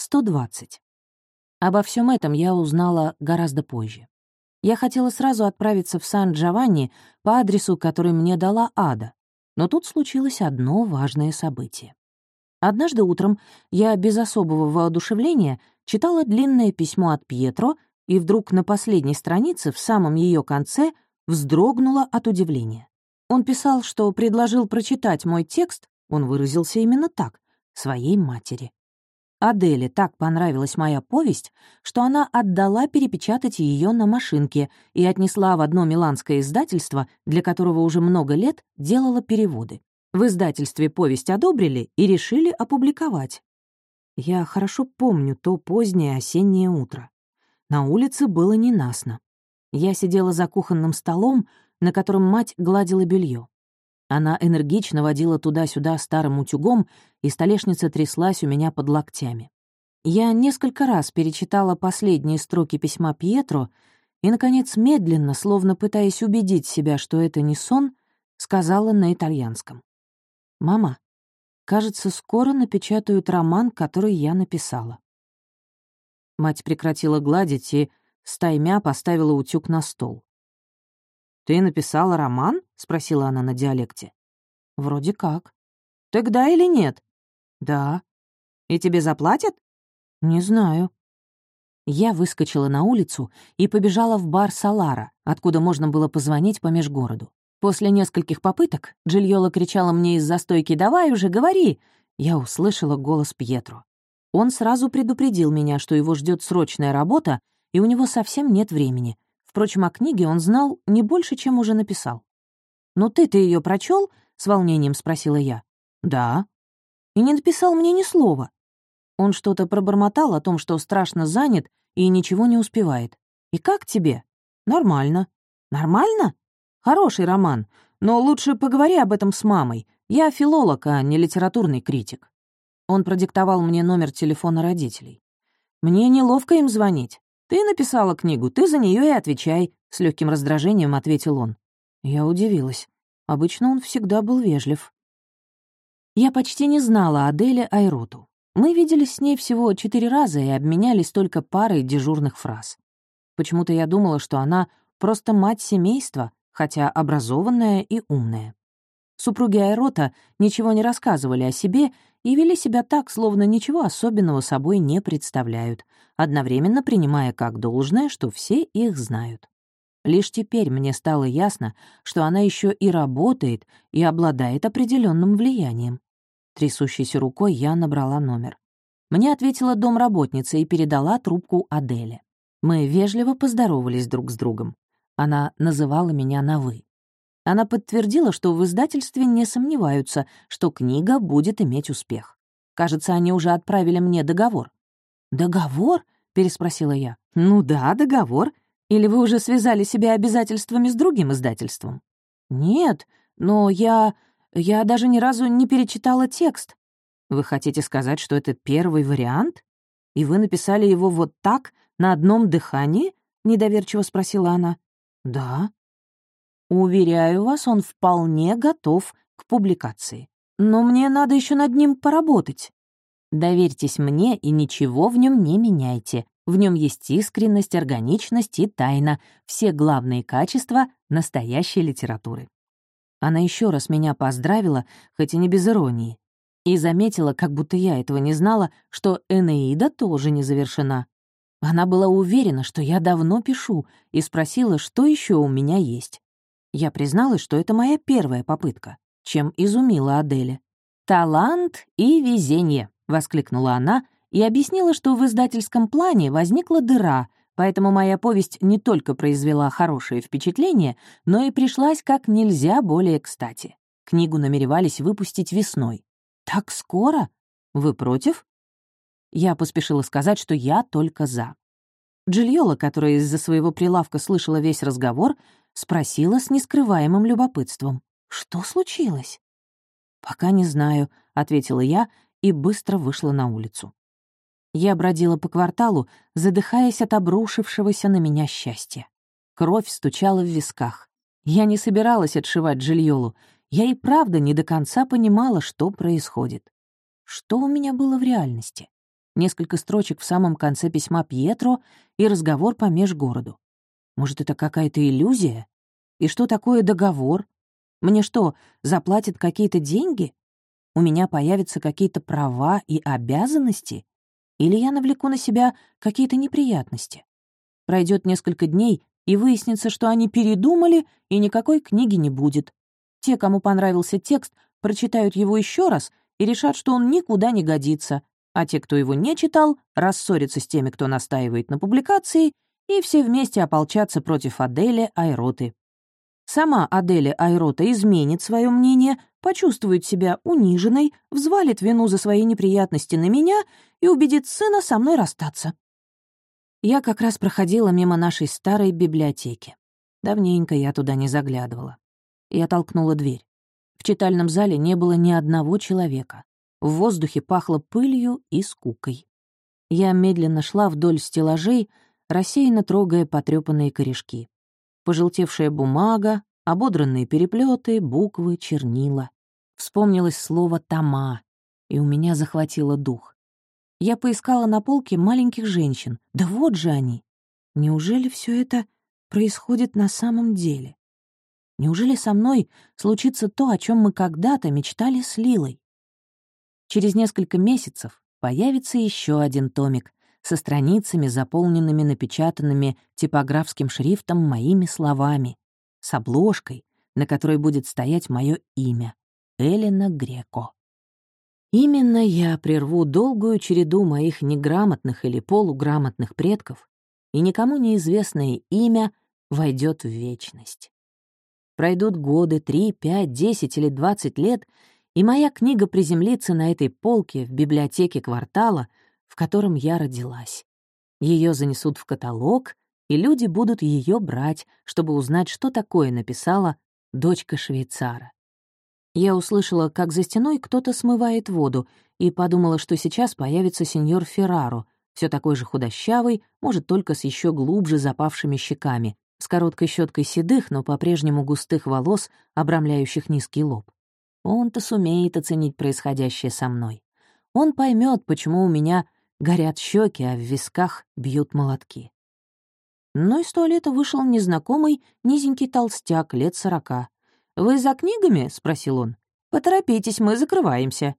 120. Обо всем этом я узнала гораздо позже. Я хотела сразу отправиться в Сан-Джованни по адресу, который мне дала Ада, но тут случилось одно важное событие. Однажды утром я без особого воодушевления читала длинное письмо от Пьетро и вдруг на последней странице, в самом ее конце, вздрогнула от удивления. Он писал, что предложил прочитать мой текст, он выразился именно так, своей матери. Аделе так понравилась моя повесть, что она отдала перепечатать ее на машинке и отнесла в одно миланское издательство, для которого уже много лет делала переводы. В издательстве повесть одобрили и решили опубликовать. Я хорошо помню то позднее осеннее утро. На улице было ненастно. Я сидела за кухонным столом, на котором мать гладила белье. Она энергично водила туда-сюда старым утюгом, и столешница тряслась у меня под локтями. Я несколько раз перечитала последние строки письма Пьетро и, наконец, медленно, словно пытаясь убедить себя, что это не сон, сказала на итальянском. «Мама, кажется, скоро напечатают роман, который я написала». Мать прекратила гладить и стаймя поставила утюг на стол. «Ты написала роман?» — спросила она на диалекте. «Вроде как». «Тогда или нет?» «Да». «И тебе заплатят?» «Не знаю». Я выскочила на улицу и побежала в бар Салара, откуда можно было позвонить по межгороду. После нескольких попыток Джильола кричала мне из застойки «Давай уже, говори!» Я услышала голос Пьетро. Он сразу предупредил меня, что его ждет срочная работа, и у него совсем нет времени, Впрочем, о книге он знал не больше, чем уже написал. «Ну ты-то ее прочел? с волнением спросила я. «Да». «И не написал мне ни слова». Он что-то пробормотал о том, что страшно занят и ничего не успевает. «И как тебе?» «Нормально». «Нормально? Хороший роман, но лучше поговори об этом с мамой. Я филолог, а не литературный критик». Он продиктовал мне номер телефона родителей. «Мне неловко им звонить. «Ты написала книгу, ты за нее и отвечай», — с легким раздражением ответил он. Я удивилась. Обычно он всегда был вежлив. Я почти не знала Аделе Айроту. Мы виделись с ней всего четыре раза и обменялись только парой дежурных фраз. Почему-то я думала, что она просто мать семейства, хотя образованная и умная. Супруги Айрота ничего не рассказывали о себе и вели себя так, словно ничего особенного собой не представляют, одновременно принимая как должное, что все их знают. Лишь теперь мне стало ясно, что она еще и работает и обладает определенным влиянием. Трясущейся рукой я набрала номер. Мне ответила домработница и передала трубку Аделе. Мы вежливо поздоровались друг с другом. Она называла меня на «вы». Она подтвердила, что в издательстве не сомневаются, что книга будет иметь успех. Кажется, они уже отправили мне договор. «Договор?» — переспросила я. «Ну да, договор. Или вы уже связали себя обязательствами с другим издательством?» «Нет, но я... я даже ни разу не перечитала текст. Вы хотите сказать, что это первый вариант? И вы написали его вот так, на одном дыхании?» — недоверчиво спросила она. «Да». Уверяю вас, он вполне готов к публикации. Но мне надо еще над ним поработать. Доверьтесь мне и ничего в нем не меняйте. В нем есть искренность, органичность и тайна, все главные качества настоящей литературы. Она еще раз меня поздравила, хоть и не без иронии, и заметила, как будто я этого не знала, что Энеида тоже не завершена. Она была уверена, что я давно пишу, и спросила, что еще у меня есть. Я призналась, что это моя первая попытка, чем изумила Аделя. «Талант и везение», — воскликнула она и объяснила, что в издательском плане возникла дыра, поэтому моя повесть не только произвела хорошее впечатление, но и пришлась как нельзя более кстати. Книгу намеревались выпустить весной. «Так скоро? Вы против?» Я поспешила сказать, что я только за. Джильола, которая из-за своего прилавка слышала весь разговор, спросила с нескрываемым любопытством. «Что случилось?» «Пока не знаю», — ответила я и быстро вышла на улицу. Я бродила по кварталу, задыхаясь от обрушившегося на меня счастья. Кровь стучала в висках. Я не собиралась отшивать Джильолу. Я и правда не до конца понимала, что происходит. Что у меня было в реальности? несколько строчек в самом конце письма Пьетро и разговор по межгороду. Может, это какая-то иллюзия? И что такое договор? Мне что, заплатят какие-то деньги? У меня появятся какие-то права и обязанности? Или я навлеку на себя какие-то неприятности? Пройдет несколько дней, и выяснится, что они передумали, и никакой книги не будет. Те, кому понравился текст, прочитают его еще раз и решат, что он никуда не годится, а те, кто его не читал, рассорятся с теми, кто настаивает на публикации, и все вместе ополчатся против Адели Айроты. Сама Аделя Айрота изменит свое мнение, почувствует себя униженной, взвалит вину за свои неприятности на меня и убедит сына со мной расстаться. Я как раз проходила мимо нашей старой библиотеки. Давненько я туда не заглядывала. Я толкнула дверь. В читальном зале не было ни одного человека. В воздухе пахло пылью и скукой. Я медленно шла вдоль стеллажей, рассеянно трогая потрёпанные корешки. Пожелтевшая бумага, ободранные переплеты, буквы, чернила. Вспомнилось слово «тома», и у меня захватило дух. Я поискала на полке маленьких женщин. Да вот же они! Неужели все это происходит на самом деле? Неужели со мной случится то, о чем мы когда-то мечтали с Лилой? Через несколько месяцев появится еще один томик со страницами, заполненными напечатанными типографским шрифтом моими словами, с обложкой, на которой будет стоять мое имя — Элена Греко. Именно я прерву долгую череду моих неграмотных или полуграмотных предков, и никому неизвестное имя войдет в вечность. Пройдут годы, три, пять, десять или двадцать лет — и моя книга приземлится на этой полке в библиотеке квартала, котором я родилась. Ее занесут в каталог, и люди будут ее брать, чтобы узнать, что такое написала дочка швейцара. Я услышала, как за стеной кто-то смывает воду, и подумала, что сейчас появится сеньор Ферраро, все такой же худощавый, может, только с еще глубже запавшими щеками, с короткой щеткой седых, но по-прежнему густых волос, обрамляющих низкий лоб. Он-то сумеет оценить происходящее со мной. Он поймет, почему у меня горят щеки, а в висках бьют молотки. Но из туалета вышел незнакомый низенький толстяк лет сорока. «Вы за книгами?» — спросил он. «Поторопитесь, мы закрываемся».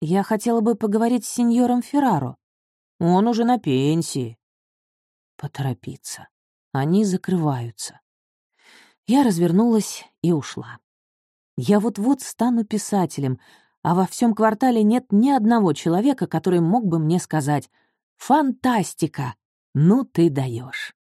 Я хотела бы поговорить с сеньором Ферраро. Он уже на пенсии. Поторопиться. Они закрываются. Я развернулась и ушла. Я вот-вот стану писателем, а во всем квартале нет ни одного человека, который мог бы мне сказать «Фантастика! Ну ты даешь.